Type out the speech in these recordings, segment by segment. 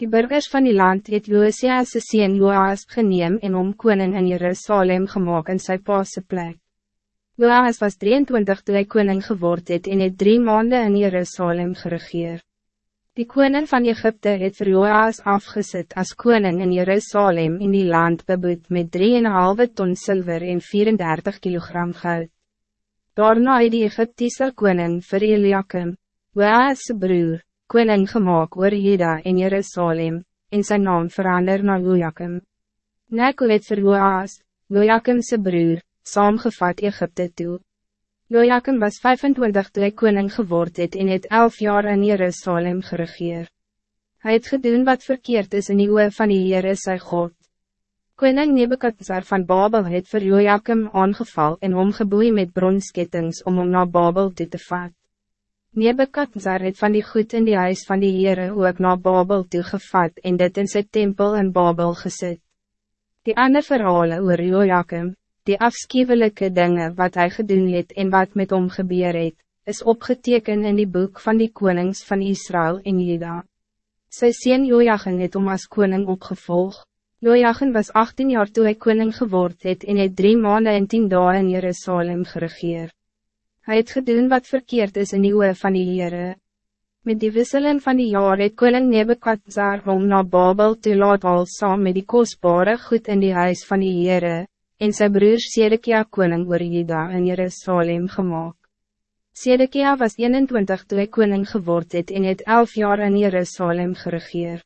Die burgers van die land het Josias' sien Joas geneem en om koning in Jerusalem gemaakt in sy paase plek. Joas was 23 toe hy koning geword het en het drie maanden in Jerusalem geregeer. Die koning van Egypte het vir Joas afgezet als koning in Jerusalem in die land beboet met 3,5 ton zilver en 34 kilogram goud. Daarna het die Egyptische koning vir Eliakim, Joas' broer, koning gemaakt oor Jeda en Jerusalem, en zijn naam verander na Joachim. Neko het vir Joas, Joachimse broer, saamgevat Egypte toe. Joachim was 25 toe hy koning geword het en het 11 jaar in Jerusalem geregeer. Hij het gedoen wat verkeerd is in die oe van die Heere sy God. Koning Nebukadnezar van Babel het vir Joachim aangeval en omgeboei met bronskettings om om naar Babel toe te vat. Nebekadzar het van die goed in die huis van die Heere ook na Babel toegevat en dit in sy tempel in Babel gezet. Die ander verhalen oor Joachim, die afschuwelijke dingen wat hij gedoen het en wat met hom gebeur het, is opgeteken in die boek van die konings van Israël en Juda. Sy sien Joachim het om as koning opgevolg. Joachim was 18 jaar toen hij koning geword het en het drie maanden en tien dagen in Jerusalem geregeerd. Hij het gedoen wat verkeerd is in die oe van die Heere. Met die wisseling van die jaar het koning Nebekadzar om na Babel te laat al saam met die kostbare goed in die huis van die Heere, en sy broer Sedekia koning oor Juda in Jerusalem gemaakt. Sedekia was 21 toe hy koning geword het en het 11 jaar in Jerusalem geregeer.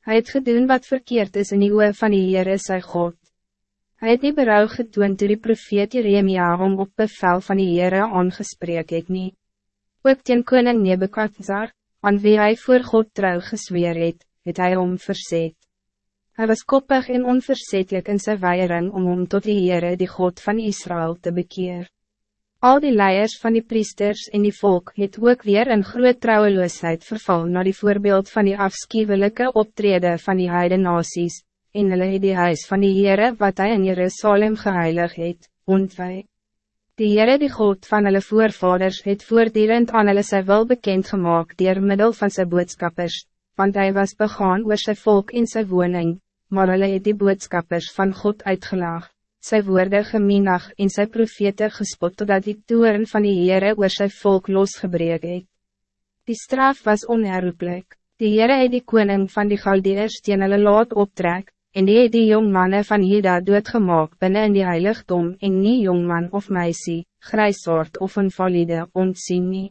Hij het gedoen wat verkeerd is in die oe van die Heere sy God. Hij het nie berouw getoond toe die profeet Jeremia om op bevel van die Heere aangespreek het nie. Ook teen koning Nebekadzar, aan wie hij voor God trouw gesweer het, het hy om verzet. Hij was koppig en onverzetelijk in zijn weiering om om tot die Heere die God van Israël te bekeer. Al die leiers van die priesters en die volk het ook weer in groot trouweloosheid verval naar die voorbeeld van die afschuwelijke optreden van die heide nasies, en hulle het die huis van die Heere wat hij in Jerusalem geheilig het, ontwij. Die Heere die God van hulle voorvaders het voortdurend aan hulle sy wil bekend gemaakt dier middel van sy boodskappers, want hij was begaan oor sy volk in sy woning, maar hulle het die boodskappers van God uitgelaag, sy woorde gemeenag en sy profete gespot totdat die toeren van die Heere oor sy volk losgebreek het. Die straf was onherroepelijk. Die Heere het die koning van die Galdeers teen hulle laat optrek, en die het die jongmanne van Hida doodgemaak binnen in die heiligdom en nie jongman of meisie, grijsoort of een valide ontsien nie.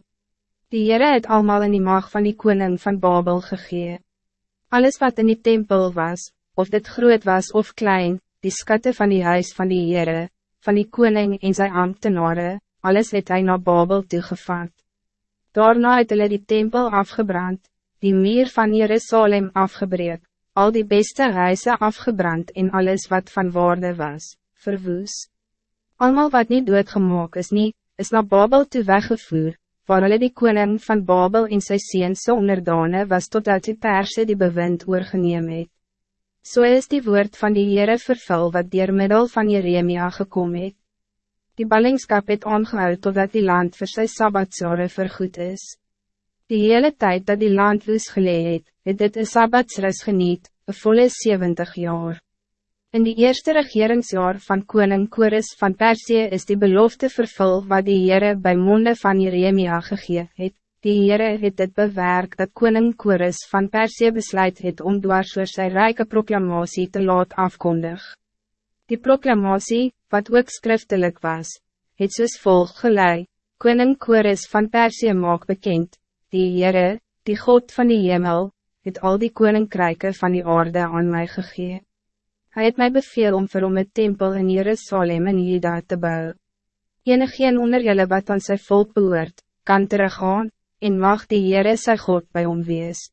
Die Heere het allemaal in die mag van die koning van Babel gegee. Alles wat in die tempel was, of dit groot was of klein, die skatte van die huis van die Heere, van die koning en sy ambtenare, alles het hij naar Babel toegevat. Daarna het hulle die tempel afgebrand, die meer van Jerusalem afgebreek, al die beste reizen afgebrand en alles wat van waarde was, verwoes. Almal wat niet doodgemaak is nie, is naar Babel toe weggevoer, waar hulle die koning van Babel in sy seens so onderdane was totdat die perse die bewind oorgeneem het. So is die woord van die Heere vervul wat dier middel van Jeremia gekom het. Die ballingskap het aangehou totdat die land vir sy sabbatsjare vergoed is. Die hele tijd dat die land woes gelee het, het dit een sabbatsris geniet, een volle 70 jaar. In die eerste regeringsjaar van koning Kores van Persie is die belofte vervul wat die Heere bij monde van Jeremia gegee het. Die Heere het dit bewerk dat koning Kores van Persie besluit het om dwars oor sy rijke proclamatie te laat afkondig. Die proclamatie, wat ook schriftelijk was, het soos volg gelei, koning Kores van Persie maak bekend, die Heere, die God van die hemel, het al die koninkryke van die aarde aan mij gegee. Hij het mij beveel om vir hom een tempel in Jerusalem en Juda te bouwen. Enigeen onder julle wat aan sy volk behoort, kan teruggaan, en mag die Heere sy God bij hom wees.